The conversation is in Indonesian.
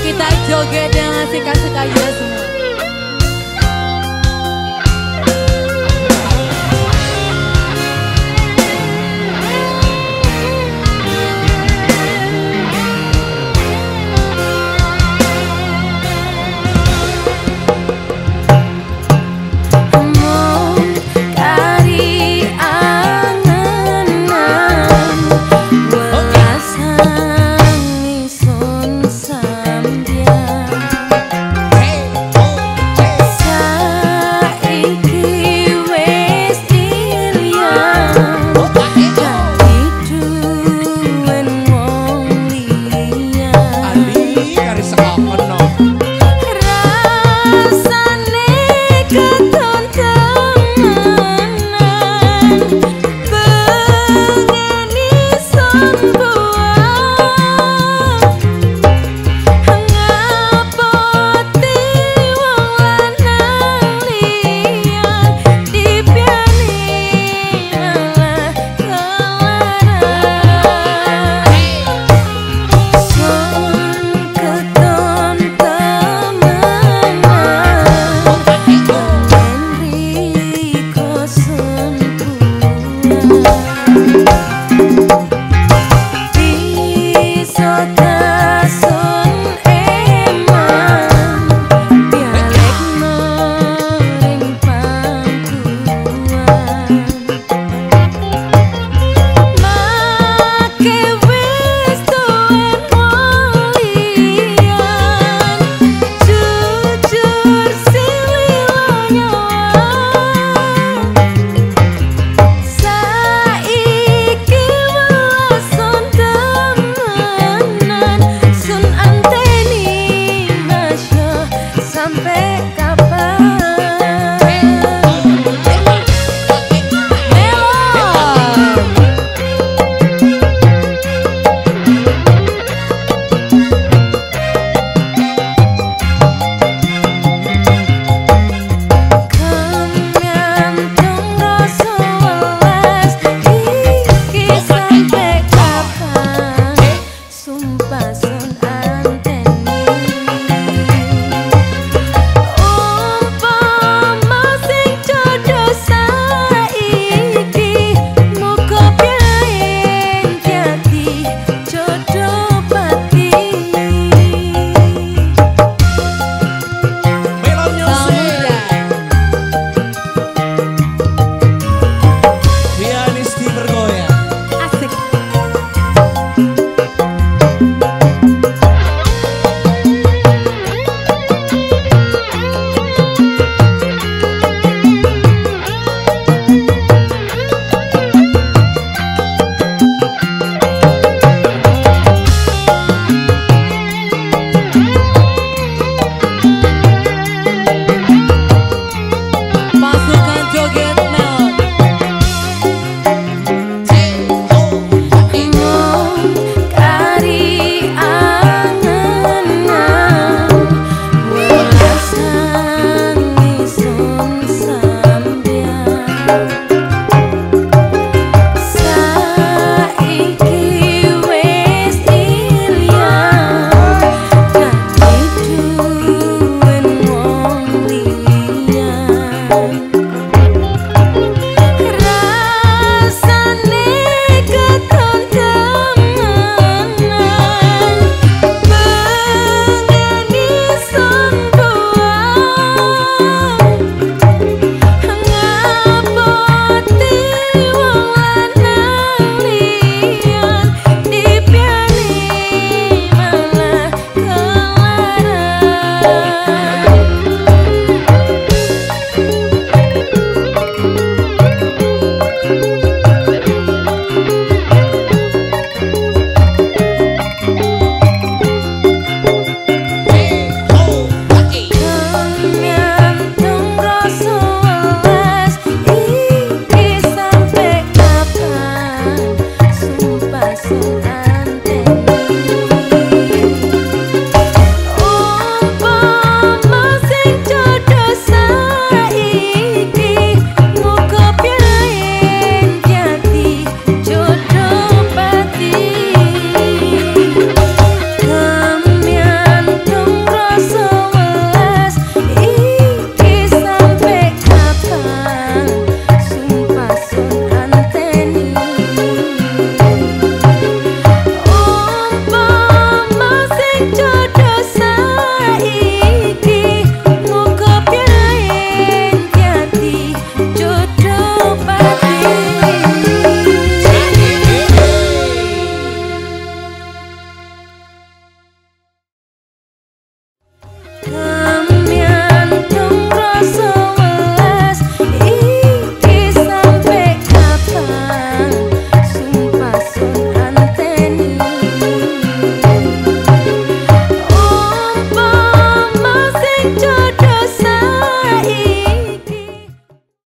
Kita joget dengan suka-suka ya semua